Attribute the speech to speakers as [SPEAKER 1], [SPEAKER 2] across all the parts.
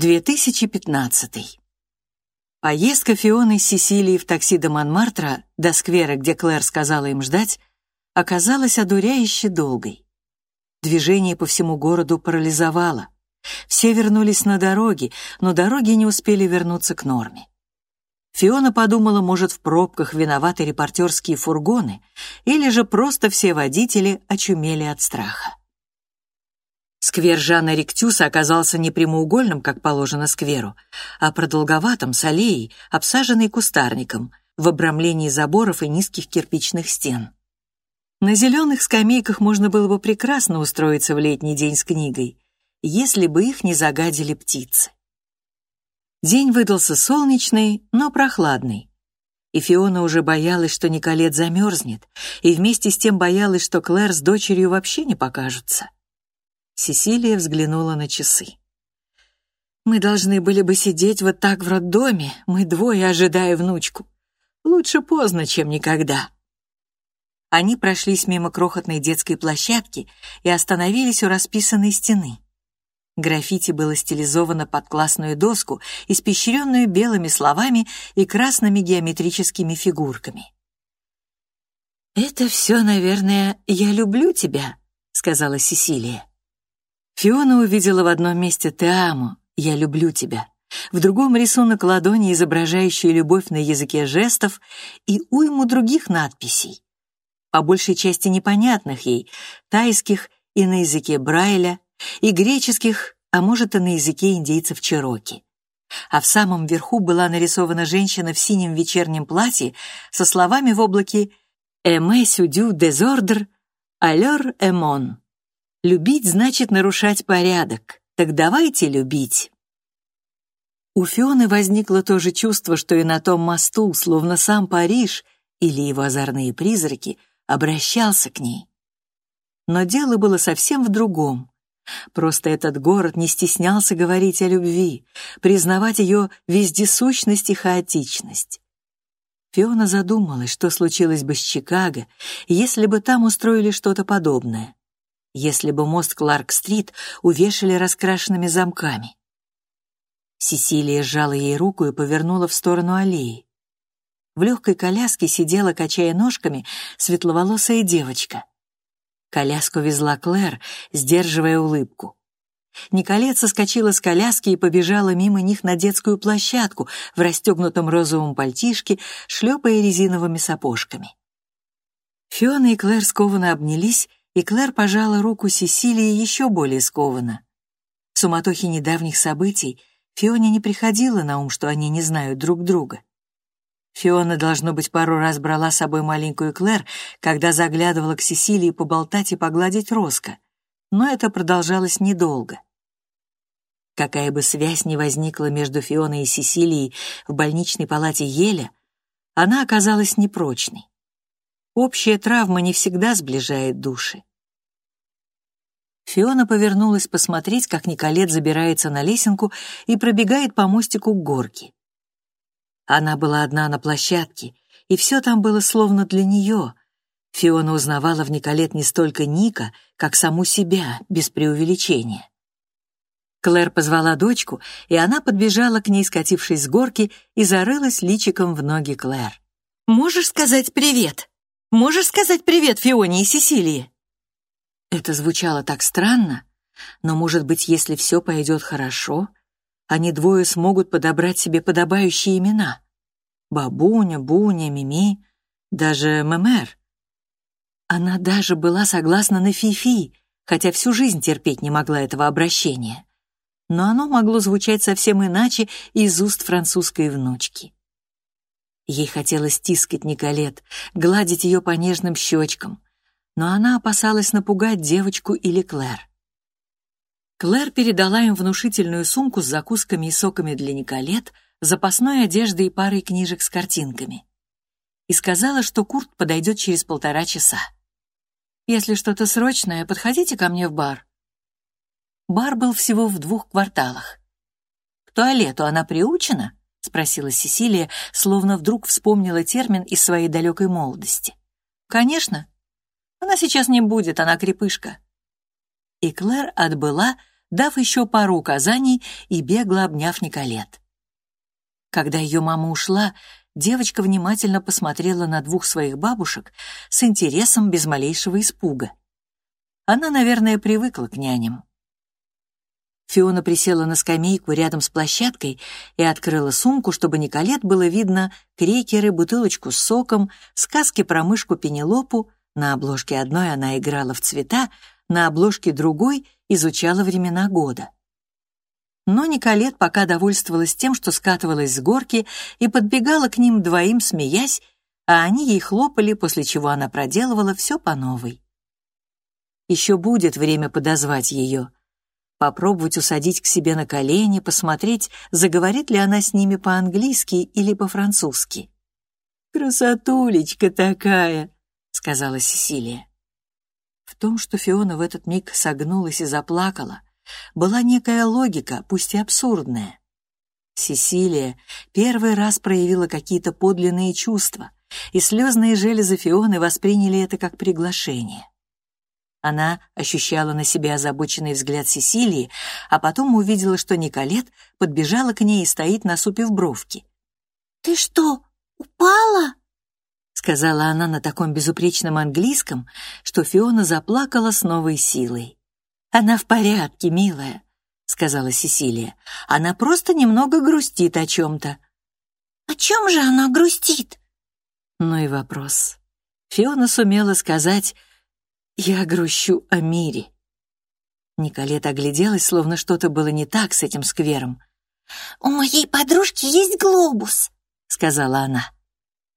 [SPEAKER 1] 2015. Поездка Фионы с Сесилией в такси до Монмартра, до сквера, где Клэр сказала им ждать, оказалась одуряюще долгой. Движение по всему городу парализовало. Все вернулись на дороги, но дороги не успели вернуться к норме. Фиона подумала, может, в пробках виноваты репортерские фургоны, или же просто все водители очумели от страха. Сквер Жана Ректюса оказался не прямоугольным, как положено скверу, а продолговатым, с аллеей, обсаженной кустарником, в обрамлении заборов и низких кирпичных стен. На зеленых скамейках можно было бы прекрасно устроиться в летний день с книгой, если бы их не загадили птицы. День выдался солнечный, но прохладный. И Фиона уже боялась, что Николет замерзнет, и вместе с тем боялась, что Клэр с дочерью вообще не покажутся. Сесилия взглянула на часы. «Мы должны были бы сидеть вот так в роддоме, мы двое, ожидая внучку. Лучше поздно, чем никогда». Они прошлись мимо крохотной детской площадки и остановились у расписанной стены. Граффити было стилизовано под классную доску, испещренную белыми словами и красными геометрическими фигурками. «Это все, наверное, «Я люблю тебя», — сказала Сесилия. Фиона увидела в одном месте «Теамо» — «Я люблю тебя», в другом рисунок ладони, изображающий любовь на языке жестов, и уйму других надписей, по большей части непонятных ей, тайских и на языке Брайля, и греческих, а может и на языке индейцев Чероки. А в самом верху была нарисована женщина в синем вечернем платье со словами в облаке «Эме сюдю дезордр, алер эмон». Любить значит нарушать порядок. Так давайте любить. У Фионы возникло то же чувство, что и на том мосту, словно сам Париж или его озорные призраки обращался к ней. Но дело было совсем в другом. Просто этот город не стеснялся говорить о любви, признавать ее вездесущность и хаотичность. Фиона задумалась, что случилось бы с Чикаго, если бы там устроили что-то подобное если бы мост Кларк-стрит увешали раскрашенными замками. Сесилия сжала ей руку и повернула в сторону аллеи. В легкой коляске сидела, качая ножками, светловолосая девочка. Коляску везла Клэр, сдерживая улыбку. Николет соскочила с коляски и побежала мимо них на детскую площадку в расстегнутом розовом пальтишке, шлепая резиновыми сапожками. Фиона и Клэр скованно обнялись и Клэр пожала руку Сесилии еще более скованно. В суматохе недавних событий Фионе не приходило на ум, что они не знают друг друга. Фиона, должно быть, пару раз брала с собой маленькую Клэр, когда заглядывала к Сесилии поболтать и погладить Роско, но это продолжалось недолго. Какая бы связь ни возникла между Фионой и Сесилией в больничной палате Еля, она оказалась непрочной. Общая травма не всегда сближает души. Фиона повернулась посмотреть, как Николет забирается на лесенку и пробегает по мостику к горке. Она была одна на площадке, и все там было словно для нее. Фиона узнавала в Николет не столько Ника, как саму себя, без преувеличения. Клэр позвала дочку, и она подбежала к ней, скатившись с горки, и зарылась личиком в ноги Клэр. «Можешь сказать привет? Можешь сказать привет Фионе и Сесилии?» Это звучало так странно, но, может быть, если все пойдет хорошо, они двое смогут подобрать себе подобающие имена. Бабуня, Буня, Мими, даже Мемер. Она даже была согласна на Фифи, хотя всю жизнь терпеть не могла этого обращения. Но оно могло звучать совсем иначе из уст французской внучки. Ей хотелось стискать Николет, гладить ее по нежным щечкам, но она опасалась напугать девочку или Клэр. Клэр передала им внушительную сумку с закусками и соками для Николет, запасной одеждой и парой книжек с картинками. И сказала, что Курт подойдет через полтора часа. «Если что-то срочное, подходите ко мне в бар». Бар был всего в двух кварталах. «К туалету она приучена?» — спросила Сесилия, словно вдруг вспомнила термин из своей далекой молодости. «Конечно», она сейчас не будет, она крепышка». И Клэр отбыла, дав еще пару указаний и бегло обняв Николет. Когда ее мама ушла, девочка внимательно посмотрела на двух своих бабушек с интересом без малейшего испуга. Она, наверное, привыкла к няням. Фиона присела на скамейку рядом с площадкой и открыла сумку, чтобы Николет было видно крекеры, бутылочку с соком, сказки про мышку Пенелопу. На обложке одной она играла в цвета, на обложке другой изучала времена года. Но Николет пока довольствовалась тем, что скатывалась с горки и подбегала к ним двоим, смеясь, а они ей хлопали, после чего она проделывала все по новой. Еще будет время подозвать ее, попробовать усадить к себе на колени, посмотреть, заговорит ли она с ними по-английски или по-французски. «Красотулечка такая!» — сказала Сесилия. В том, что Фиона в этот миг согнулась и заплакала, была некая логика, пусть и абсурдная. Сесилия первый раз проявила какие-то подлинные чувства, и слезные железы Фионы восприняли это как приглашение. Она ощущала на себе озабоченный взгляд Сесилии, а потом увидела, что Николет подбежала к ней и стоит, насупив бровки.
[SPEAKER 2] «Ты что, упала?»
[SPEAKER 1] — сказала она на таком безупречном английском, что Фиона заплакала с новой силой. «Она в порядке, милая», — сказала Сесилия. «Она просто немного грустит о чем-то».
[SPEAKER 2] «О чем же она грустит?»
[SPEAKER 1] Ну и вопрос. Фиона сумела сказать «Я грущу о мире». Николет огляделась, словно что-то было не так с этим сквером.
[SPEAKER 2] «У моей подружки есть глобус», —
[SPEAKER 1] сказала она.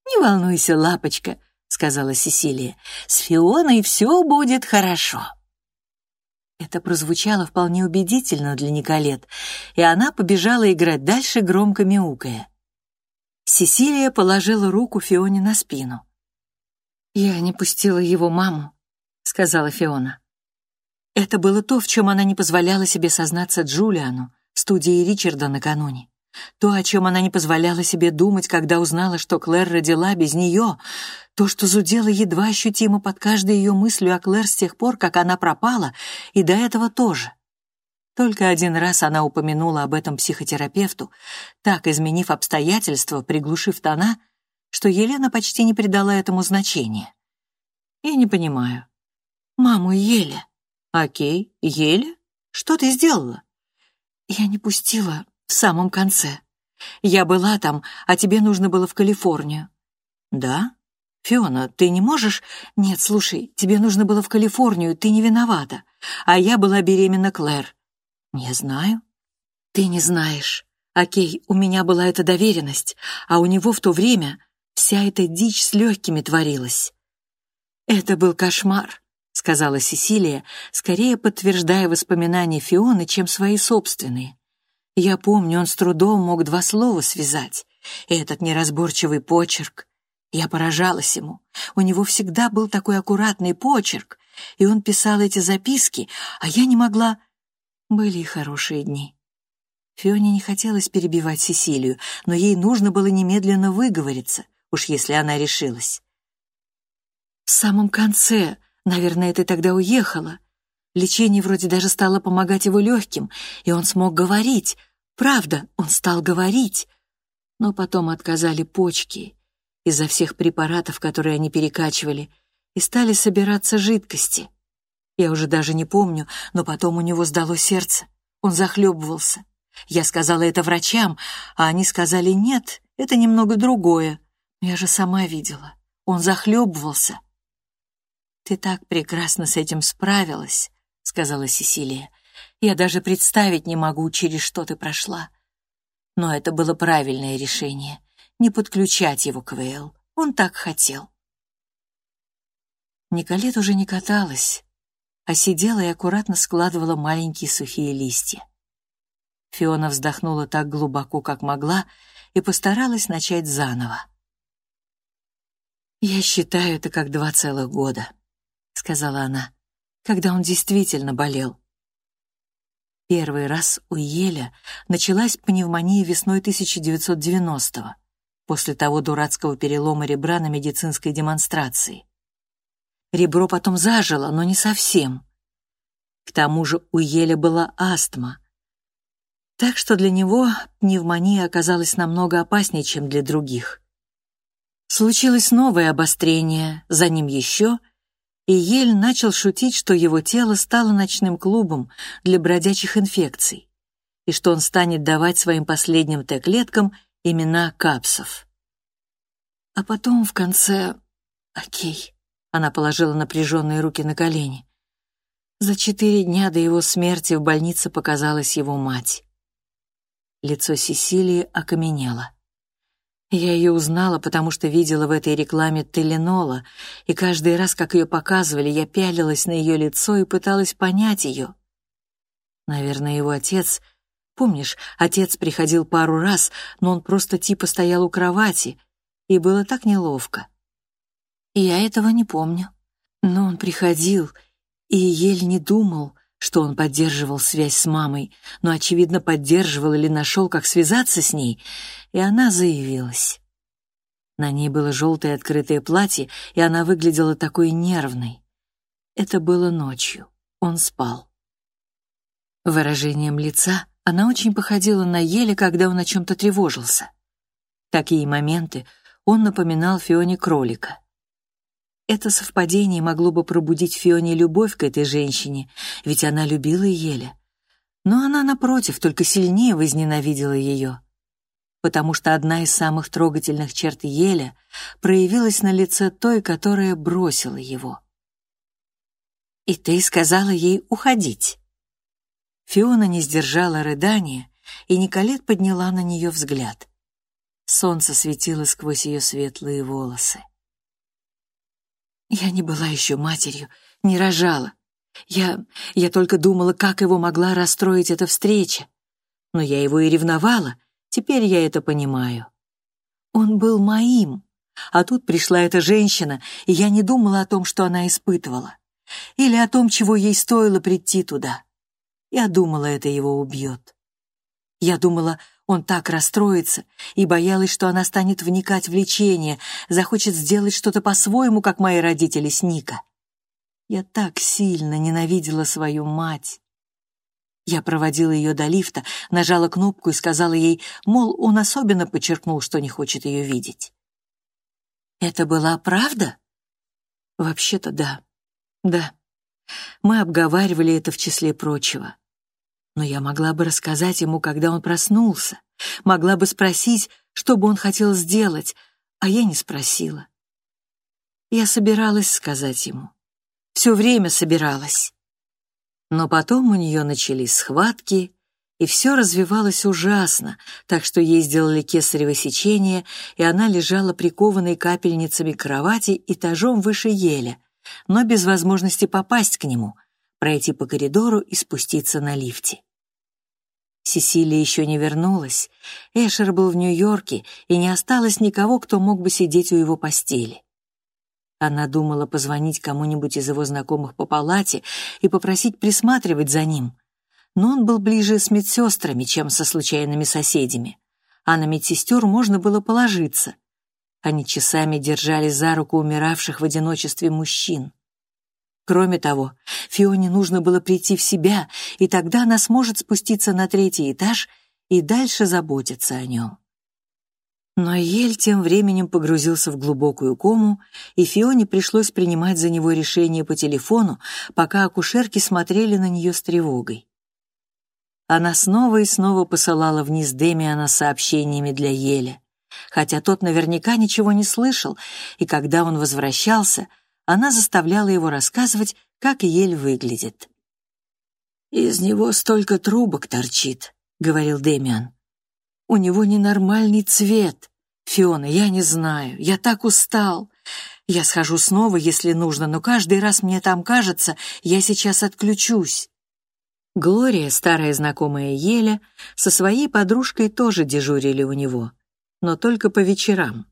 [SPEAKER 1] «Не волнуйся, лапочка», — сказала Сесилия. «С Фионой все будет хорошо». Это прозвучало вполне убедительно для Николет, и она побежала играть дальше, громко мяукая. Сесилия положила руку Фионе на спину. «Я не пустила его маму», — сказала Фиона. Это было то, в чем она не позволяла себе сознаться Джулиану в студии Ричарда накануне. То, о чем она не позволяла себе думать, когда узнала, что Клэр родила без нее, то, что зудело едва ощутимо под каждой ее мыслью о Клэр с тех пор, как она пропала, и до этого тоже. Только один раз она упомянула об этом психотерапевту, так изменив обстоятельства, приглушив тона, что Елена почти не придала этому значения. «Я не понимаю. Маму Еля». «Окей, Еля? Что ты сделала?» «Я не пустила в самом конце. Я была там, а тебе нужно было в Калифорнию». «Да? Фиона, ты не можешь...» «Нет, слушай, тебе нужно было в Калифорнию, ты не виновата. А я была беременна Клэр». «Не знаю». «Ты не знаешь. Окей, у меня была эта доверенность, а у него в то время вся эта дичь с легкими творилась». «Это был кошмар», — сказала Сесилия, скорее подтверждая воспоминания Фионы, чем свои собственные. Я помню, он с трудом мог два слова связать. И этот неразборчивый почерк. Я поражалась ему. У него всегда был такой аккуратный почерк, и он писал эти записки, а я не могла... Были и хорошие дни. Фионе не хотелось перебивать Сесилию, но ей нужно было немедленно выговориться, уж если она решилась. «В самом конце, наверное, ты тогда уехала. Лечение вроде даже стало помогать его легким, и он смог говорить. Правда, он стал говорить. Но потом отказали почки из-за всех препаратов, которые они перекачивали, и стали собираться жидкости. Я уже даже не помню, но потом у него сдало сердце. Он захлебывался. Я сказала это врачам, а они сказали «нет, это немного другое». Я же сама видела. Он захлебывался. «Ты так прекрасно с этим справилась», — сказала Сесилия. «Я даже представить не могу, через что ты прошла». Но это было правильное решение — не подключать его к Вейл. Он так хотел. Николет уже не каталась, а сидела и аккуратно складывала маленькие сухие листья. Фиона вздохнула так глубоко, как могла, и постаралась начать заново. «Я считаю это как два целых года», — сказала она когда он действительно болел. Первый раз у Еля началась пневмония весной 1990-го, после того дурацкого перелома ребра на медицинской демонстрации. Ребро потом зажило, но не совсем. К тому же у Еля была астма. Так что для него пневмония оказалась намного опаснее, чем для других. Случилось новое обострение, за ним еще, и Ель начал шутить, что его тело стало ночным клубом для бродячих инфекций, и что он станет давать своим последним Т-клеткам имена капсов. А потом в конце... Окей. Она положила напряженные руки на колени. За четыре дня до его смерти в больнице показалась его мать. Лицо Сесилии окаменело. Я ее узнала, потому что видела в этой рекламе Теленола, и каждый раз, как ее показывали, я пялилась на ее лицо и пыталась понять ее. Наверное, его отец... Помнишь, отец приходил пару раз, но он просто типа стоял у кровати, и было так неловко. Я этого не помню. Но он приходил, и еле не думал, что он поддерживал связь с мамой, но, очевидно, поддерживал или нашел, как связаться с ней, и она заявилась. На ней было желтое открытое платье, и она выглядела такой нервной. Это было ночью. Он спал. Выражением лица она очень походила на Еле, когда он о чем-то тревожился. Такие моменты он напоминал Фионе кролика. Это совпадение могло бы пробудить Фионе любовь к этой женщине, ведь она любила Еля. Но она, напротив, только сильнее возненавидела ее. Потому что одна из самых трогательных черт Еля проявилась на лице той, которая бросила его. «И ты сказала ей уходить». Фиона не сдержала рыдания, и Николет подняла на нее взгляд. Солнце светило сквозь ее светлые волосы. Я не была еще матерью, не рожала. Я... я только думала, как его могла расстроить эта встреча. Но я его и ревновала, теперь я это понимаю. Он был моим, а тут пришла эта женщина, и я не думала о том, что она испытывала. Или о том, чего ей стоило прийти туда. Я думала, это его убьет. Я думала, он так расстроится и боялась, что она станет вникать в лечение, захочет сделать что-то по-своему, как мои родители с Ника. Я так сильно ненавидела свою мать. Я проводила ее до лифта, нажала кнопку и сказала ей, мол, он особенно подчеркнул, что не хочет ее видеть. Это была правда? Вообще-то да. Да. Мы обговаривали это в числе прочего. Но я могла бы рассказать ему, когда он проснулся, могла бы спросить, что бы он хотел сделать, а я не спросила. Я собиралась сказать ему. Все время собиралась. Но потом у нее начались схватки, и все развивалось ужасно, так что ей сделали кесарево сечение, и она лежала прикованной капельницами к кровати этажом выше еля, но без возможности попасть к нему, пройти по коридору и спуститься на лифте. Сесилия еще не вернулась, Эшер был в Нью-Йорке, и не осталось никого, кто мог бы сидеть у его постели. Она думала позвонить кому-нибудь из его знакомых по палате и попросить присматривать за ним. Но он был ближе с медсестрами, чем со случайными соседями. А на медсестер можно было положиться. Они часами держались за руку умиравших в одиночестве мужчин. Кроме того, Фионе нужно было прийти в себя, и тогда она сможет спуститься на третий этаж и дальше заботиться о нем. Но Ель тем временем погрузился в глубокую кому, и Фионе пришлось принимать за него решение по телефону, пока акушерки смотрели на нее с тревогой. Она снова и снова посылала вниз Демиана сообщениями для Еля, хотя тот наверняка ничего не слышал, и когда он возвращался — она заставляла его рассказывать, как ель выглядит. «Из него столько трубок торчит», — говорил Демиан. «У него ненормальный цвет. Фиона, я не знаю, я так устал. Я схожу снова, если нужно, но каждый раз мне там кажется, я сейчас отключусь». Глория, старая знакомая Еля, со своей подружкой тоже дежурили у него, но только по вечерам.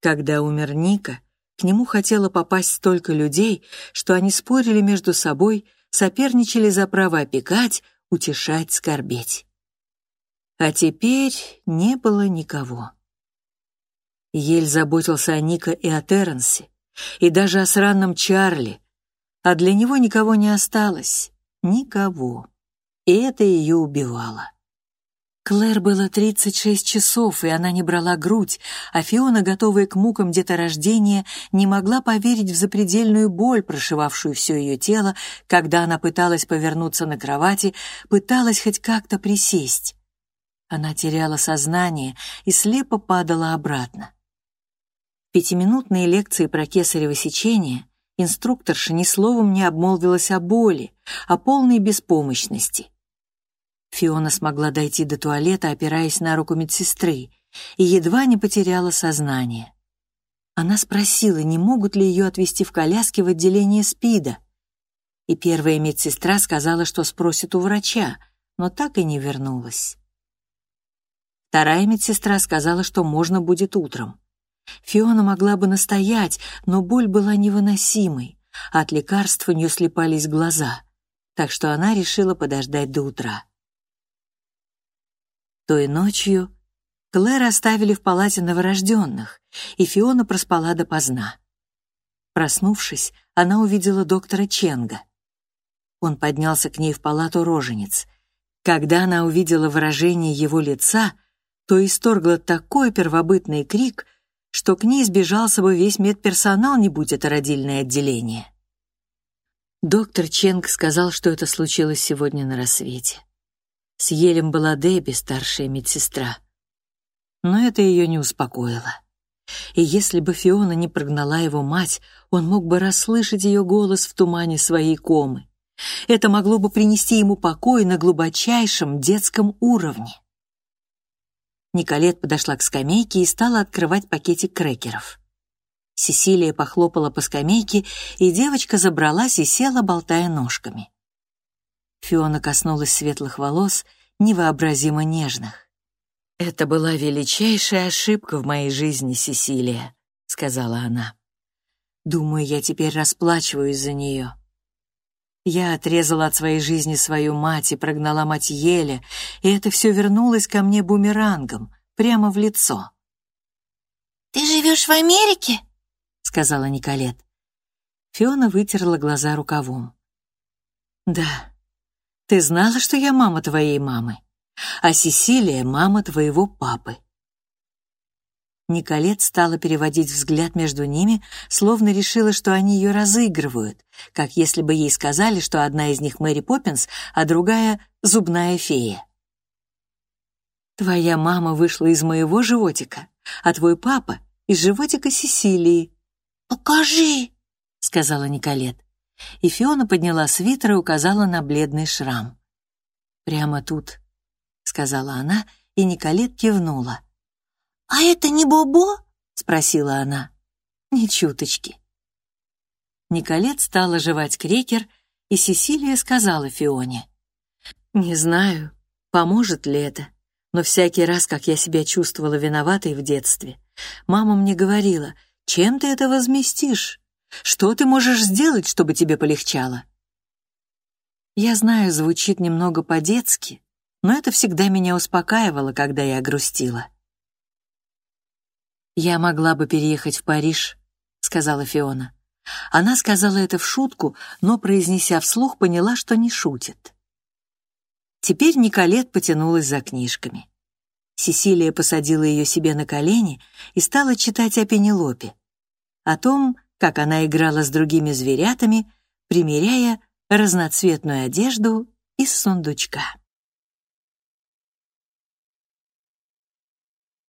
[SPEAKER 1] Когда умер Ника, к нему хотело попасть столько людей, что они спорили между собой, соперничали за право опекать, утешать, скорбеть. А теперь не было никого. Ель заботился о Ника и о Терренсе, и даже о сраном Чарли. А для него никого не осталось. Никого. И это ее убивало. Клэр было 36 часов, и она не брала грудь, а Фиона, готовая к мукам деторождения, не могла поверить в запредельную боль, прошивавшую все ее тело, когда она пыталась повернуться на кровати, пыталась хоть как-то присесть. Она теряла сознание и слепо падала обратно. В пятиминутной лекции про кесарево сечение инструкторша ни словом не обмолвилась о боли, о полной беспомощности. Фиона смогла дойти до туалета, опираясь на руку медсестры, и едва не потеряла сознание. Она спросила, не могут ли ее отвезти в коляске в отделение СПИДа. И первая медсестра сказала, что спросит у врача, но так и не вернулась. Вторая медсестра сказала, что можно будет утром. Фиона могла бы настоять, но боль была невыносимой, а от лекарств у нее слепались глаза, так что она решила подождать до утра. Той ночью Клэр оставили в палате новорожденных, и Фиона проспала допоздна. Проснувшись, она увидела доктора Ченга. Он поднялся к ней в палату роженец. Когда она увидела выражение его лица, то исторгла такой первобытный крик, что к ней сбежался бы весь медперсонал, не будь это родильное отделение. Доктор Ченг сказал, что это случилось сегодня на рассвете. С Елем была Дебби, старшая медсестра. Но это ее не успокоило. И если бы Фиона не прогнала его мать, он мог бы расслышать ее голос в тумане своей комы. Это могло бы принести ему покой на глубочайшем детском уровне. Николет подошла к скамейке и стала открывать пакетик крекеров. Сесилия похлопала по скамейке, и девочка забралась и села, болтая ножками. Фиона коснулась светлых волос, невообразимо нежных. «Это была величайшая ошибка в моей жизни, Сесилия», — сказала она. «Думаю, я теперь расплачиваюсь за нее». Я отрезала от своей жизни свою мать и прогнала мать Еле, и это все вернулось ко мне бумерангом, прямо в лицо.
[SPEAKER 2] «Ты живешь в Америке?»
[SPEAKER 1] — сказала Николет. Фиона вытерла глаза рукавом. «Да, ты знала, что я мама твоей мамы, а Сесилия — мама твоего папы». Николет стала переводить взгляд между ними, словно решила, что они ее разыгрывают, как если бы ей сказали, что одна из них Мэри Поппинс, а другая — зубная фея. «Твоя мама вышла из моего животика, а твой папа — из животика Сесилии».
[SPEAKER 2] «Покажи», —
[SPEAKER 1] сказала Николет и Фиона подняла свитер и указала на бледный шрам. «Прямо тут», — сказала она, и Николет кивнула.
[SPEAKER 2] «А это не Бобо?»
[SPEAKER 1] — спросила она. «Ни чуточки». Николет стала жевать крекер, и Сесилия сказала Фионе. «Не знаю, поможет ли это, но всякий раз, как я себя чувствовала виноватой в детстве, мама мне говорила, чем ты это возместишь? Что ты можешь сделать, чтобы тебе полегчало?» Я знаю, звучит немного по-детски, но это всегда меня успокаивало, когда я грустила. «Я могла бы переехать в Париж», — сказала Фиона. Она сказала это в шутку, но, произнеся вслух, поняла, что не шутит. Теперь Николет потянулась за книжками. Сесилия посадила ее себе на колени и стала читать о Пенелопе, о том, как она играла с другими зверятами, примеряя разноцветную одежду из сундучка.